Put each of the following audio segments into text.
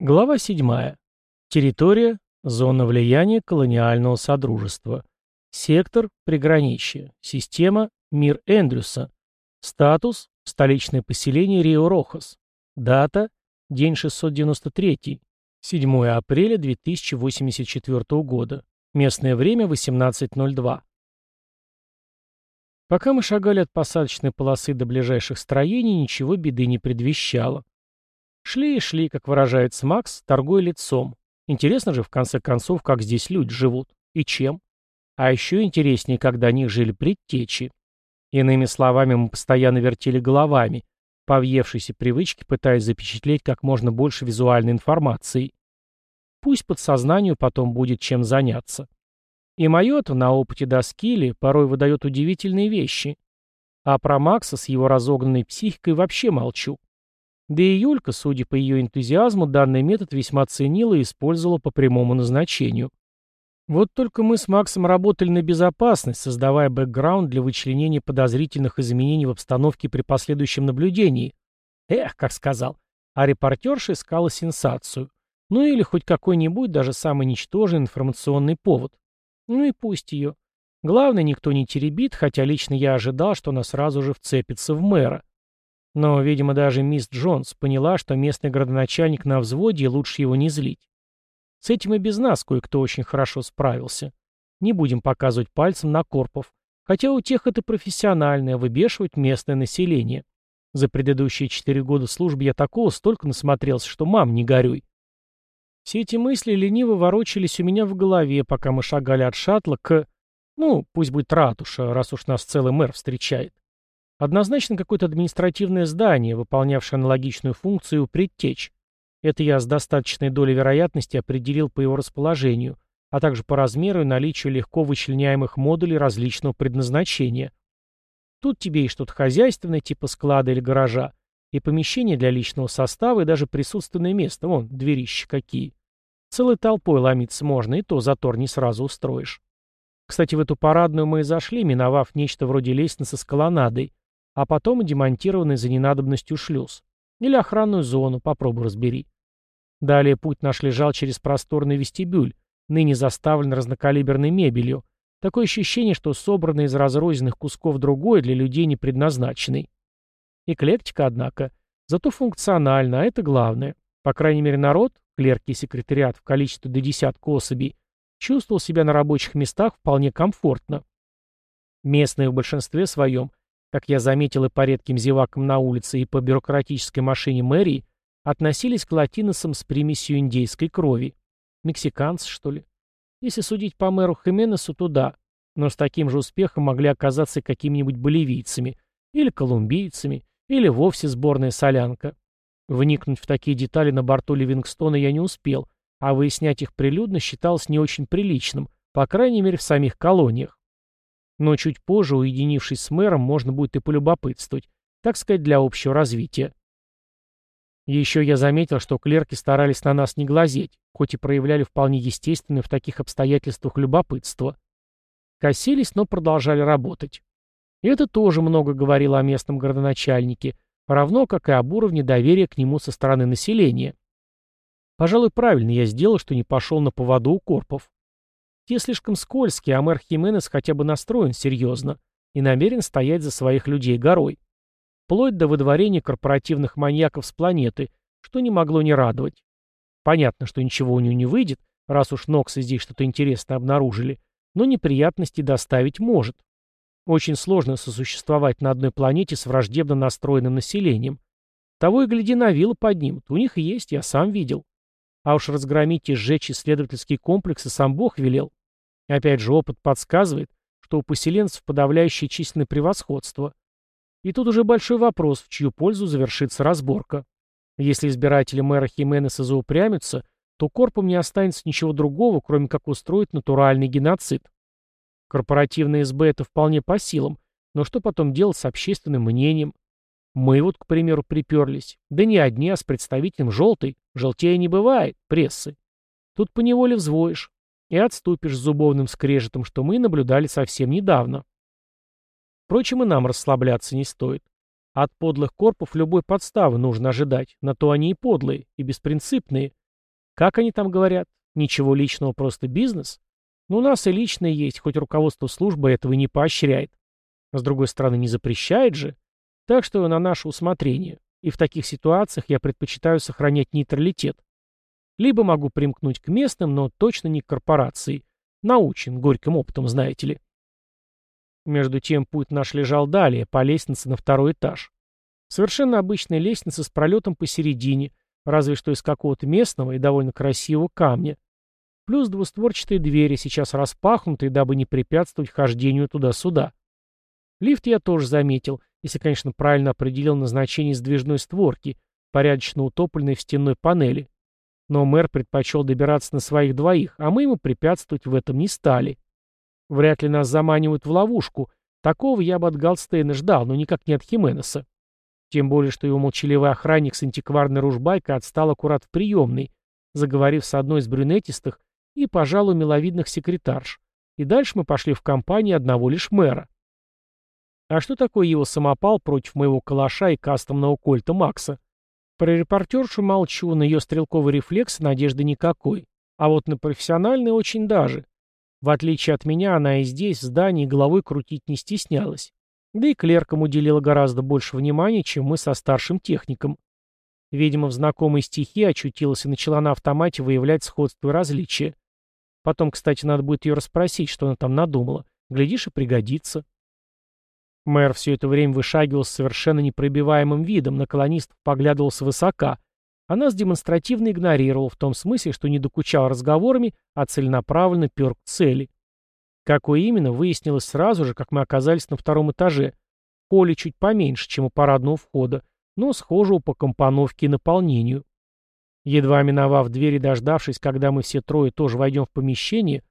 Глава 7. Территория, зона влияния колониального содружества. Сектор, приграничье. Система, мир Эндрюса. Статус, столичное поселение Рио-Рохас. Дата, день 693, 7 апреля 2084 года. Местное время 18.02. Пока мы шагали от посадочной полосы до ближайших строений, ничего беды не предвещало. Шли и шли, как выражается Макс, торгуя лицом. Интересно же, в конце концов, как здесь люди живут. И чем. А еще интереснее, когда они жили предтечи. Иными словами, мы постоянно вертели головами, по въевшейся привычке пытаясь запечатлеть как можно больше визуальной информации. Пусть подсознанию потом будет чем заняться. И мое-то на опыте доскили порой выдает удивительные вещи. А про Макса с его разогнанной психикой вообще молчу. Да и Юлька, судя по ее энтузиазму, данный метод весьма ценила и использовала по прямому назначению. Вот только мы с Максом работали на безопасность, создавая бэкграунд для вычленения подозрительных изменений в обстановке при последующем наблюдении. Эх, как сказал. А репортерша искала сенсацию. Ну или хоть какой-нибудь, даже самый ничтожный информационный повод. Ну и пусть ее. Главное, никто не теребит, хотя лично я ожидал, что она сразу же вцепится в мэра. Но, видимо, даже мисс Джонс поняла, что местный градоначальник на взводе, и лучше его не злить. С этим и без нас кое-кто очень хорошо справился. Не будем показывать пальцем на корпов. Хотя у тех это профессиональное, выбешивать местное население. За предыдущие четыре года службы я такого столько насмотрелся, что мам, не горюй. Все эти мысли лениво ворочались у меня в голове, пока мы шагали от шаттла к... Ну, пусть будет ратуша, раз уж нас целый мэр встречает. Однозначно какое-то административное здание, выполнявшее аналогичную функцию предтеч. Это я с достаточной долей вероятности определил по его расположению, а также по размеру и наличию легко вычленяемых модулей различного предназначения. Тут тебе и что-то хозяйственное, типа склада или гаража, и помещение для личного состава, и даже присутственное место, вон, дверища какие. Целой толпой ломиться можно, и то затор не сразу устроишь. Кстати, в эту парадную мы и зашли, миновав нечто вроде лестницы с колоннадой, а потом и демонтированный за ненадобностью шлюз. Или охранную зону, попробуй разбери. Далее путь наш лежал через просторный вестибюль, ныне заставлен разнокалиберной мебелью. Такое ощущение, что собранный из разрозненных кусков другой для людей не предназначенный. Эклектика, однако, зато функциональна, а это главное. По крайней мере, народ, клерки и секретариат в количестве до десятка особей, чувствовал себя на рабочих местах вполне комфортно. Местные в большинстве своем как я заметил и по редким зевакам на улице, и по бюрократической машине мэрии, относились к латиносам с примесью индейской крови. Мексиканцы, что ли? Если судить по мэру Хименесу, то да, но с таким же успехом могли оказаться какими-нибудь боливийцами, или колумбийцами, или вовсе сборная солянка. Вникнуть в такие детали на борту Ливингстона я не успел, а выяснять их прилюдно считалось не очень приличным, по крайней мере в самих колониях. Но чуть позже, уединившись с мэром, можно будет и полюбопытствовать, так сказать, для общего развития. Еще я заметил, что клерки старались на нас не глазеть, хоть и проявляли вполне естественное в таких обстоятельствах любопытство. Косились, но продолжали работать. И это тоже много говорило о местном городоначальнике, равно как и об уровне доверия к нему со стороны населения. Пожалуй, правильно я сделал, что не пошел на поводу у корпов. Те слишком скользкие, а мэр Хименес хотя бы настроен серьезно и намерен стоять за своих людей горой. Вплоть до выдворения корпоративных маньяков с планеты, что не могло не радовать. Понятно, что ничего у него не выйдет, раз уж Ноксы здесь что-то интересное обнаружили, но неприятности доставить может. Очень сложно сосуществовать на одной планете с враждебно настроенным населением. Того и гляди на виллы поднимут, у них есть, я сам видел. А уж разгромить и сжечь исследовательские комплексы сам Бог велел. Опять же, опыт подсказывает, что у поселенцев подавляющее численное превосходство. И тут уже большой вопрос, в чью пользу завершится разборка. Если избиратели мэра Хименеса заупрямятся, то корпам не останется ничего другого, кроме как устроить натуральный геноцид. Корпоративное СБ это вполне по силам, но что потом делать с общественным мнением? Мы вот, к примеру, приперлись. Да не одни, а с представителем желтой. Желтее не бывает, прессы. Тут поневоле взвоишь и отступишь с зубовным скрежетом, что мы наблюдали совсем недавно. Впрочем, и нам расслабляться не стоит. От подлых корпов любой подставы нужно ожидать, на то они и подлые, и беспринципные, Как они там говорят? Ничего личного, просто бизнес? Ну, у нас и личное есть, хоть руководство службы этого и не поощряет. С другой стороны, не запрещает же. Так что на наше усмотрение. И в таких ситуациях я предпочитаю сохранять нейтралитет. Либо могу примкнуть к местным, но точно не к корпорации. Научен горьким опытом, знаете ли. Между тем путь наш лежал далее, по лестнице на второй этаж. Совершенно обычная лестница с пролетом посередине, разве что из какого-то местного и довольно красивого камня. Плюс двустворчатые двери, сейчас распахнутые, дабы не препятствовать хождению туда-сюда. Лифт я тоже заметил, если, конечно, правильно определил назначение сдвижной створки, порядочно утопленной в стенной панели. Но мэр предпочел добираться на своих двоих, а мы ему препятствовать в этом не стали. Вряд ли нас заманивают в ловушку. Такого я бы от Галстейна ждал, но никак не от Хименеса. Тем более, что его молчаливый охранник с антикварной ружбайкой отстал аккурат в приемной, заговорив с одной из брюнетистых и, пожалуй, миловидных секретарш. И дальше мы пошли в компании одного лишь мэра. А что такое его самопал против моего калаша и кастомного кольта Макса? Про репортершу молчу, на ее стрелковый рефлекс надежды никакой. А вот на профессиональный очень даже. В отличие от меня, она и здесь, в здании, головой крутить не стеснялась. Да и клеркам уделила гораздо больше внимания, чем мы со старшим техником. Видимо, в знакомой стихии очутилась и начала на автомате выявлять сходство и различия. Потом, кстати, надо будет ее расспросить, что она там надумала. Глядишь, и пригодится. Мэр все это время вышагивал с совершенно непробиваемым видом, на колонистов поглядывал свысока, а нас демонстративно игнорировал в том смысле, что не докучал разговорами, а целенаправленно пер к цели. Какой именно, выяснилось сразу же, как мы оказались на втором этаже. Поле чуть поменьше, чем у парадного входа, но схожего по компоновке и наполнению. Едва миновав дверь и дождавшись, когда мы все трое тоже войдем в помещение,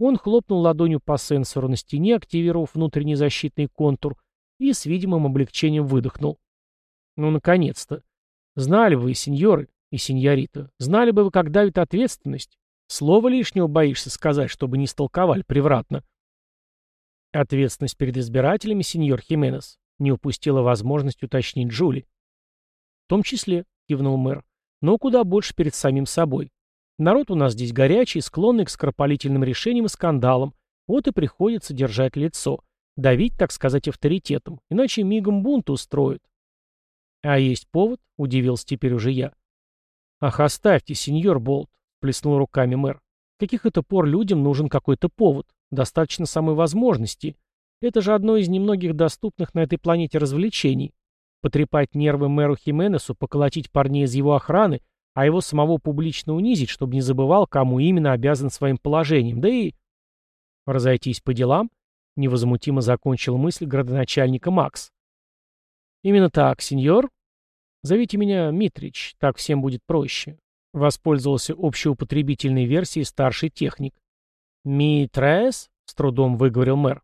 он хлопнул ладонью по сенсору на стене, активировав внутренний защитный контур, и с видимым облегчением выдохнул. Ну, наконец-то. Знали вы, сеньоры и сеньорита, знали бы вы, как давит ответственность. Слово лишнего боишься сказать, чтобы не столковали превратно. Ответственность перед избирателями, сеньор Хименес, не упустила возможность уточнить Джули. В том числе, кивнул мэр, но куда больше перед самим собой. Народ у нас здесь горячий, склонный к скоропалительным решениям и скандалам. Вот и приходится держать лицо. Давить, так сказать, авторитетом. Иначе мигом бунт устроят. А есть повод? Удивился теперь уже я. Ах, оставьте, сеньор Болт. Плеснул руками мэр. Каких это пор людям нужен какой-то повод? Достаточно самой возможности. Это же одно из немногих доступных на этой планете развлечений. Потрепать нервы мэру Хименесу, поколотить парней из его охраны, а его самого публично унизить, чтобы не забывал, кому именно обязан своим положением, да и... Разойтись по делам? Невозмутимо закончил мысль градоначальника Макс. Именно так, сеньор. Зовите меня Митрич, так всем будет проще. Воспользовался общеупотребительной версией старший техник. «Митрес?» — с трудом выговорил мэр.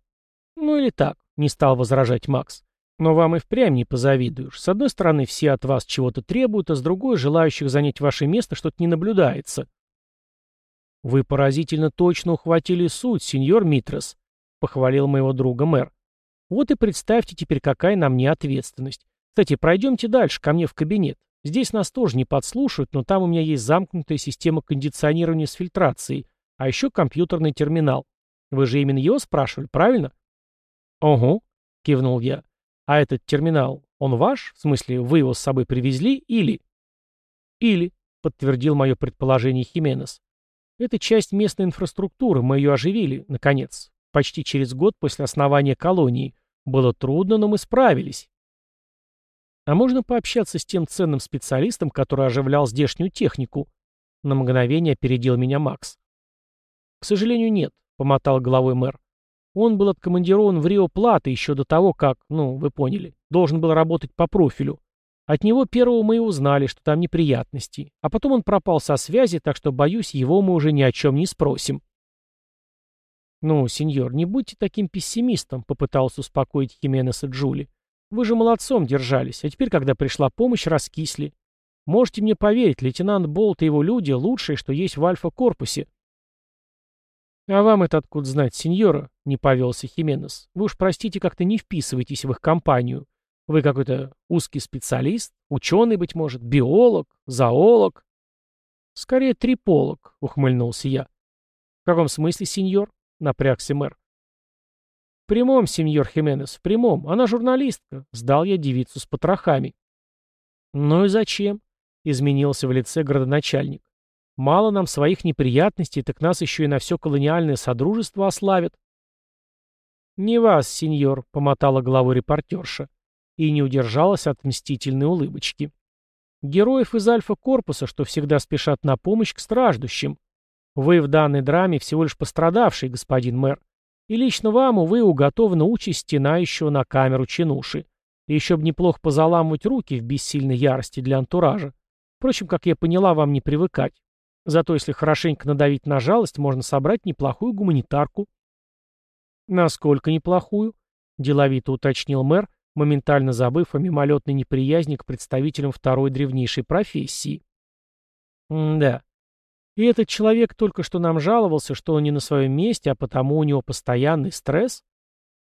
«Ну или так», — не стал возражать Макс. «Но вам и впрямь не позавидуешь. С одной стороны, все от вас чего-то требуют, а с другой, желающих занять ваше место, что-то не наблюдается». «Вы поразительно точно ухватили суть, сеньор Митрес», — похвалил моего друга мэр. «Вот и представьте теперь, какая на мне ответственность. Кстати, пройдемте дальше, ко мне в кабинет. Здесь нас тоже не подслушают, но там у меня есть замкнутая система кондиционирования с фильтрацией, а еще компьютерный терминал. Вы же именно его спрашивали, правильно? Ого, кивнул я. А этот терминал, он ваш? В смысле, вы его с собой привезли или... Или, подтвердил мое предположение Хименес. Это часть местной инфраструктуры, мы ее оживили, наконец. Почти через год после основания колонии. Было трудно, но мы справились. А можно пообщаться с тем ценным специалистом, который оживлял здешнюю технику? На мгновение опередил меня Макс. К сожалению, нет, помотал головой мэр. Он был откомандирован в Рио-Плата еще до того, как, ну, вы поняли, должен был работать по профилю. От него первого мы и узнали, что там неприятности. А потом он пропал со связи, так что, боюсь, его мы уже ни о чем не спросим. «Ну, сеньор, не будьте таким пессимистом», — попытался успокоить Хименеса Джули. Вы же молодцом держались, а теперь, когда пришла помощь, раскисли. Можете мне поверить, лейтенант Болт и его люди — лучшие, что есть в Альфа-корпусе. «А вам это откуда знать, сеньора?» — не повелся Хименес. «Вы уж, простите, как-то не вписываетесь в их компанию. Вы какой-то узкий специалист, ученый, быть может, биолог, зоолог». «Скорее триполог», — ухмыльнулся я. «В каком смысле, сеньор?» — напрягся мэр. «В прямом, сеньор Хименес, в прямом. Она журналистка», — сдал я девицу с потрохами. «Ну и зачем?» — изменился в лице градоначальник. «Мало нам своих неприятностей, так нас еще и на все колониальное содружество ославят». «Не вас, сеньор», — помотала головой репортерша и не удержалась от мстительной улыбочки. «Героев из Альфа-корпуса, что всегда спешат на помощь к страждущим. Вы в данной драме всего лишь пострадавший, господин мэр. И лично вам, увы, уготована участь стенающего на камеру чинуши. И еще бы неплохо позаламывать руки в бессильной ярости для антуража. Впрочем, как я поняла, вам не привыкать. Зато если хорошенько надавить на жалость, можно собрать неплохую гуманитарку. Насколько неплохую? Деловито уточнил мэр, моментально забыв о мимолетной неприязни к представителям второй древнейшей профессии. М-да. И этот человек только что нам жаловался, что он не на своем месте, а потому у него постоянный стресс?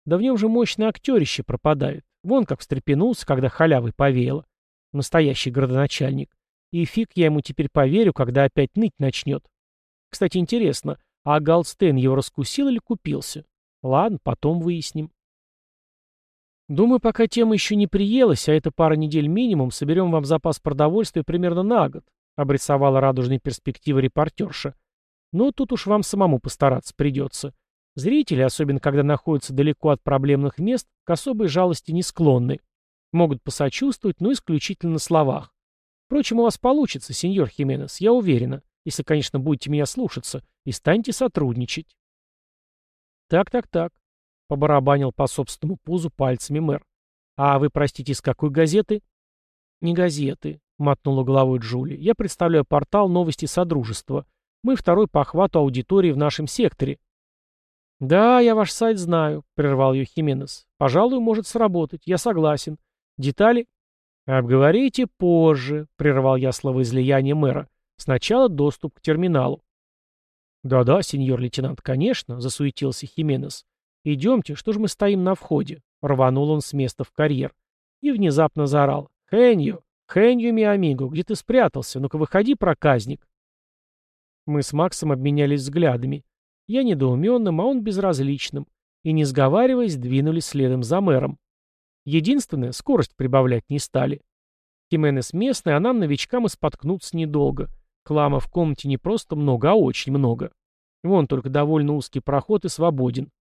Да в нем же мощное актерище пропадает. Вон как встрепенулся, когда халявой повеяло. Настоящий градоначальник. И фиг я ему теперь поверю, когда опять ныть начнет. Кстати, интересно, а Галстейн его раскусил или купился? Ладно, потом выясним. Думаю, пока тема еще не приелась, а это пара недель минимум, соберем вам запас продовольствия примерно на год, обрисовала радужные перспективы репортерша. Но тут уж вам самому постараться придется. Зрители, особенно когда находятся далеко от проблемных мест, к особой жалости не склонны. Могут посочувствовать, но исключительно на словах. Впрочем, у вас получится, сеньор Хименес, я уверена, если, конечно, будете меня слушаться и станете сотрудничать. Так-так-так, побарабанил по собственному пузу пальцами мэр. А вы, простите, из какой газеты? Не газеты, мотнула головой Джули. Я представляю портал «Новости Содружества». Мы второй по охвату аудитории в нашем секторе. «Да, я ваш сайт знаю», — прервал ее Хименес. «Пожалуй, может сработать. Я согласен. Детали?» «Обговорите позже», — прервал я словоизлияние мэра. «Сначала доступ к терминалу». «Да-да, сеньор лейтенант, конечно», — засуетился Хименес. «Идемте, что ж мы стоим на входе?» — рванул он с места в карьер. И внезапно заорал. «Хэнью! Хэнью, ми амиго! Где ты спрятался? Ну-ка выходи, проказник!» Мы с Максом обменялись взглядами. Я недоуменным, а он безразличным. И, не сговариваясь, двинулись следом за мэром. Единственное, скорость прибавлять не стали. Хименес местный, а нам, новичкам, и споткнуться недолго. Клама в комнате не просто много, а очень много. Вон только довольно узкий проход и свободен.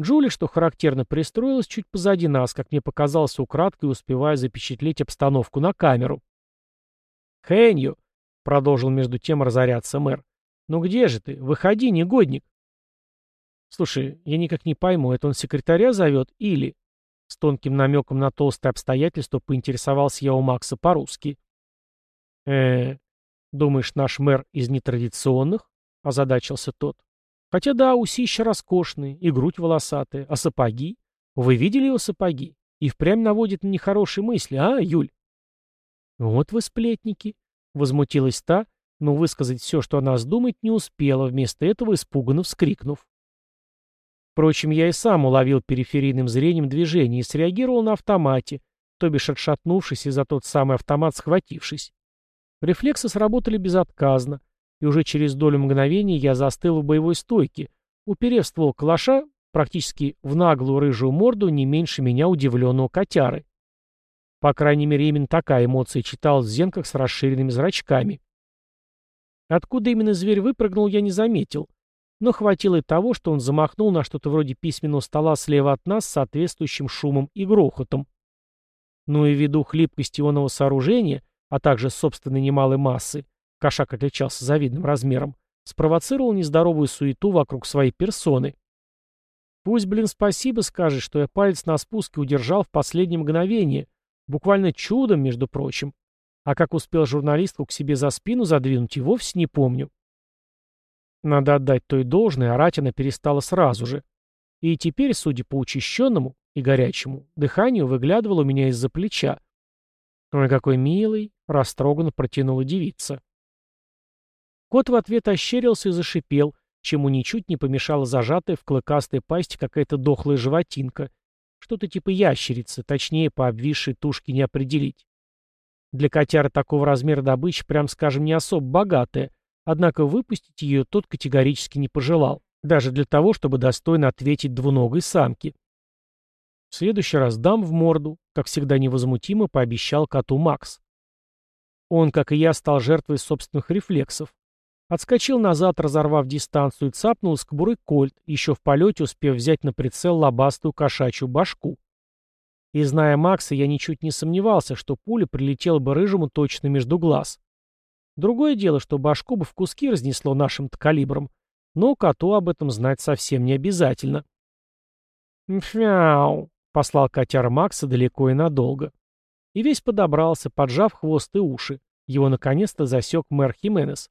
Джули, что характерно, пристроилась чуть позади нас, как мне показалось украдкой, успевая запечатлеть обстановку на камеру. «Хэнью!» — продолжил между тем разоряться мэр. «Ну где же ты? Выходи, негодник!» «Слушай, я никак не пойму, это он секретаря зовет или...» С тонким намеком на толстое обстоятельство поинтересовался я у Макса по-русски. э думаешь, наш мэр из нетрадиционных?» — озадачился тот. «Хотя да, усища роскошные, и грудь волосатая, а сапоги? Вы видели его сапоги? И впрямь наводит на нехорошие мысли, а, Юль?» «Вот вы сплетники», — возмутилась та, но высказать все, что о нас думает, не успела, вместо этого испуганно вскрикнув. Впрочем, я и сам уловил периферийным зрением движение и среагировал на автомате, то бишь отшатнувшись и за тот самый автомат схватившись. Рефлексы сработали безотказно, и уже через долю мгновения я застыл в боевой стойке, уперев ствол калаша практически в наглую рыжую морду не меньше меня удивленного котяры. По крайней мере, именно такая эмоция читалась в зенках с расширенными зрачками. Откуда именно зверь выпрыгнул, я не заметил. Но хватило и того, что он замахнул на что-то вроде письменного стола слева от нас с соответствующим шумом и грохотом. Ну и ввиду хлипкости ионного сооружения, а также собственной немалой массы, кошак отличался завидным размером, спровоцировал нездоровую суету вокруг своей персоны. Пусть, блин, спасибо скажет, что я палец на спуске удержал в последнее мгновение, буквально чудом, между прочим. А как успел журналистку к себе за спину задвинуть, и вовсе не помню. Надо отдать той должное, орать она перестала сразу же. И теперь, судя по учащенному и горячему, дыханию выглядывало у меня из-за плеча. «Ой, какой милый!» — растроганно протянула девица. Кот в ответ ощерился и зашипел, чему ничуть не помешала зажатая в клыкастой пасти какая-то дохлая животинка. Что-то типа ящерицы, точнее, по обвисшей тушке не определить. Для котяры такого размера добычи, прям скажем, не особо богатая, однако выпустить ее тот категорически не пожелал, даже для того, чтобы достойно ответить двуногой самке. В следующий раз дам в морду, как всегда невозмутимо пообещал коту Макс. Он, как и я, стал жертвой собственных рефлексов. Отскочил назад, разорвав дистанцию, и цапнул с кобуры кольт, еще в полете успев взять на прицел лобастую кошачью башку. И зная Макса, я ничуть не сомневался, что пуля прилетела бы рыжему точно между глаз. Другое дело, что башку бы в куски разнесло нашим-то калибром, но коту об этом знать совсем не обязательно. «Мфяу!» — послал котяр Макса далеко и надолго. И весь подобрался, поджав хвост и уши. Его наконец-то засек мэр Хименес.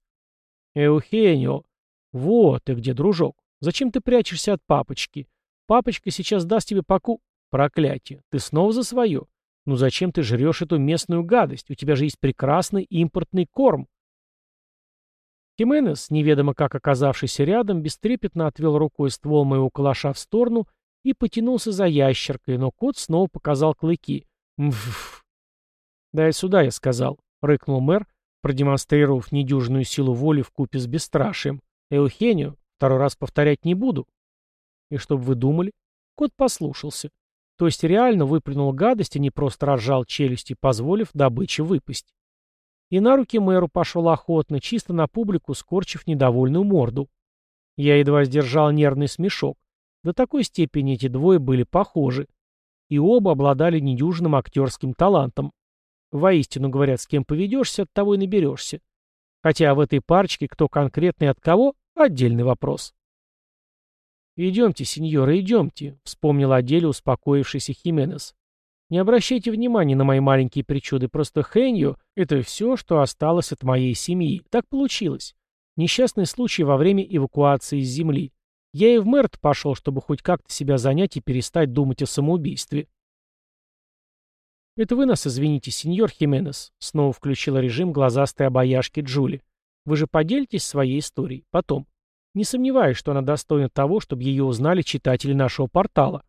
«Эухенио! Вот ты где, дружок! Зачем ты прячешься от папочки? Папочка сейчас даст тебе поку...» «Проклятие! Ты снова за свое? Ну зачем ты жрешь эту местную гадость? У тебя же есть прекрасный импортный корм!» Хименес, неведомо как оказавшийся рядом, бестрепетно отвел рукой ствол моего калаша в сторону и потянулся за ящеркой, но кот снова показал клыки. «Мф!» «Дай сюда», — я сказал, — рыкнул мэр, продемонстрировав недюжную силу воли в купе с бесстрашием. «Эухению, второй раз повторять не буду». «И что бы вы думали?» Кот послушался. То есть реально выплюнул гадость, а не просто разжал челюсти, позволив добыче выпасть. И на руки мэру пошел охотно, чисто на публику, скорчив недовольную морду. Я едва сдержал нервный смешок. До такой степени эти двое были похожи. И оба обладали недюжным актерским талантом. Воистину, говорят, с кем поведешься, от того и наберешься. Хотя в этой парочке кто конкретный от кого – отдельный вопрос. «Идемте, сеньора, идемте», — вспомнил о деле успокоившийся Хименес. Не обращайте внимания на мои маленькие причуды, просто Хэнью — это все, что осталось от моей семьи. Так получилось. Несчастный случай во время эвакуации из земли. Я и в мэрт пошел, чтобы хоть как-то себя занять и перестать думать о самоубийстве. «Это вы нас извините, сеньор Хименес», — снова включила режим глазастой обаяшки Джули. «Вы же поделитесь своей историей. Потом. Не сомневаюсь, что она достойна того, чтобы ее узнали читатели нашего портала».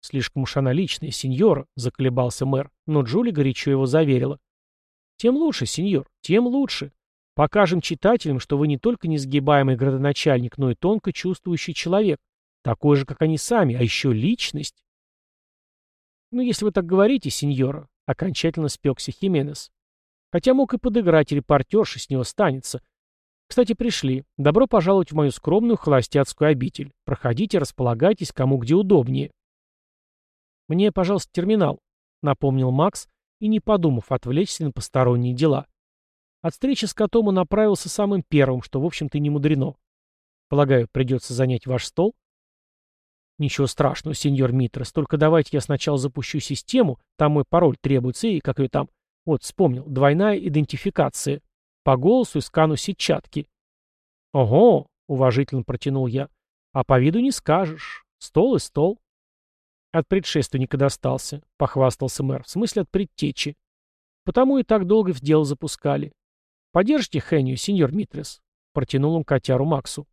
«Слишком уж она личная, сеньор», — заколебался мэр, но Джули горячо его заверила. «Тем лучше, сеньор, тем лучше. Покажем читателям, что вы не только несгибаемый градоначальник, но и тонко чувствующий человек, такой же, как они сами, а еще личность». «Ну, если вы так говорите, сеньора», — окончательно спекся Хименес. «Хотя мог и подыграть репортерши, с него станется. Кстати, пришли. Добро пожаловать в мою скромную холостяцкую обитель. Проходите, располагайтесь, кому где удобнее». «Мне, пожалуйста, терминал», — напомнил Макс, и, не подумав, отвлечься на посторонние дела. От встречи с котом он направился самым первым, что, в общем-то, не мудрено. «Полагаю, придется занять ваш стол?» «Ничего страшного, сеньор Митрос, только давайте я сначала запущу систему, там мой пароль требуется, и как ее там...» Вот, вспомнил, двойная идентификация. По голосу и скану сетчатки. «Ого!» — уважительно протянул я. «А по виду не скажешь. Стол и стол. От предшественника достался, похвастался мэр, в смысле от предтечи. Потому и так долго в дело запускали. Подержите Хеню, сеньор Митрес, протянул он котяру Максу.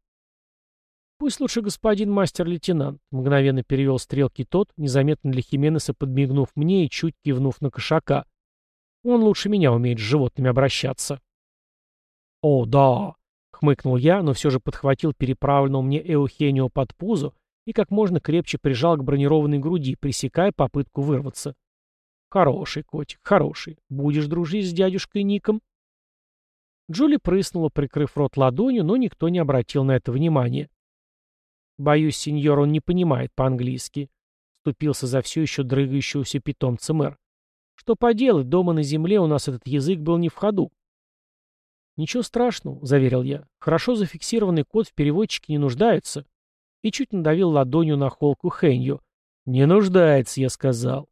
Пусть лучше господин мастер-лейтенант, мгновенно перевел стрелки тот, незаметно для Хименеса подмигнув мне и чуть кивнув на кошака. Он лучше меня умеет с животными обращаться. О, да, хмыкнул я, но все же подхватил переправленного мне Эухенио под пузо и как можно крепче прижал к бронированной груди, пресекая попытку вырваться. «Хороший котик, хороший. Будешь дружить с дядюшкой Ником?» Джули прыснула, прикрыв рот ладонью, но никто не обратил на это внимания. «Боюсь, сеньор, он не понимает по-английски», — ступился за все еще дрыгающегося питомца мэр. «Что поделать, дома на земле у нас этот язык был не в ходу». «Ничего страшного», — заверил я. «Хорошо зафиксированный код в переводчике не нуждается» и чуть надавил ладонью на холку Хэнью. «Не нуждается», — я сказал.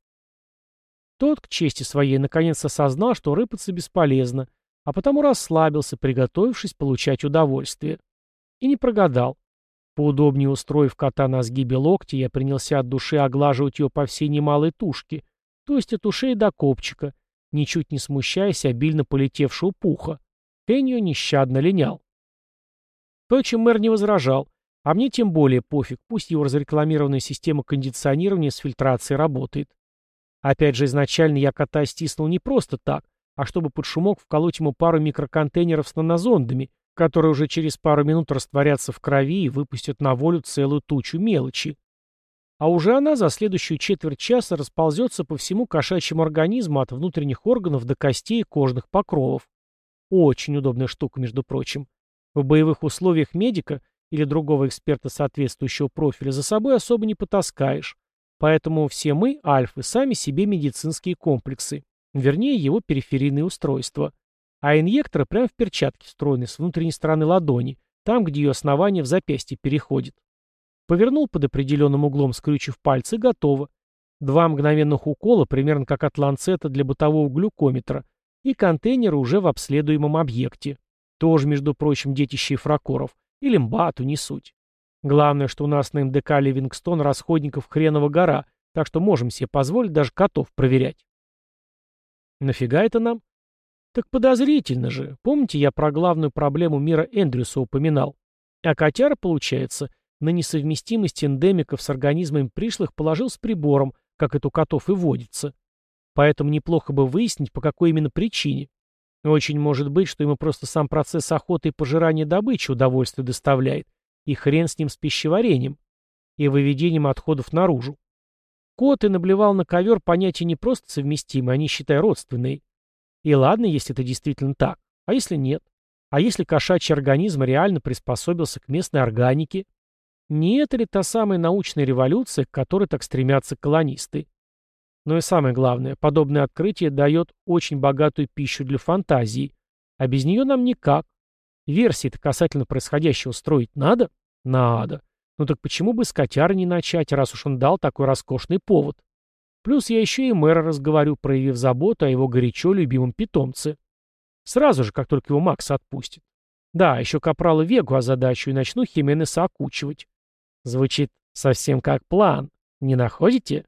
Тот, к чести своей, наконец осознал, что рыпаться бесполезно, а потому расслабился, приготовившись получать удовольствие. И не прогадал. Поудобнее устроив кота на сгибе локти, я принялся от души оглаживать ее по всей немалой тушке, то есть от ушей до копчика, ничуть не смущаясь обильно полетевшего пуха. Хэнью нещадно линял. Впрочем, мэр не возражал, а мне тем более пофиг, пусть его разрекламированная система кондиционирования с фильтрацией работает. Опять же, изначально я кота стиснул не просто так, а чтобы под шумок вколоть ему пару микроконтейнеров с нанозондами, которые уже через пару минут растворятся в крови и выпустят на волю целую тучу мелочи. А уже она за следующую четверть часа расползется по всему кошачьему организму от внутренних органов до костей и кожных покровов. Очень удобная штука, между прочим. В боевых условиях медика или другого эксперта соответствующего профиля за собой особо не потаскаешь. Поэтому все мы, альфы, сами себе медицинские комплексы. Вернее, его периферийные устройства. А инъекторы прямо в перчатке встроены с внутренней стороны ладони, там, где ее основание в запястье переходит. Повернул под определенным углом, скрючив пальцы, готово. Два мгновенных укола, примерно как от ланцета для бытового глюкометра, и контейнеры уже в обследуемом объекте. Тоже, между прочим, детище фракоров. Или мбату, не суть. Главное, что у нас на МДК Ливингстон расходников хренова гора, так что можем себе позволить даже котов проверять. Нафига это нам? Так подозрительно же. Помните, я про главную проблему мира Эндрюса упоминал? А котяра, получается, на несовместимость эндемиков с организмами пришлых положил с прибором, как это у котов и водится. Поэтому неплохо бы выяснить, по какой именно причине. Очень может быть, что ему просто сам процесс охоты и пожирания добычи удовольствие доставляет, и хрен с ним с пищеварением и выведением отходов наружу. Кот и наблевал на ковер понятия не просто совместимые, они, считай, родственные. И ладно, если это действительно так. А если нет? А если кошачий организм реально приспособился к местной органике? Не это ли та самая научная революция, к которой так стремятся колонисты? Но и самое главное, подобное открытие дает очень богатую пищу для фантазии, а без нее нам никак. Версии-то касательно происходящего строить надо? Надо. Ну так почему бы с котяры не начать, раз уж он дал такой роскошный повод? Плюс я еще и мэра разговорю, проявив заботу о его горячо любимом питомце. Сразу же, как только его Макс отпустит. Да, еще капрала Вегу озадачу и начну Хименеса окучивать. Звучит совсем как план. Не находите?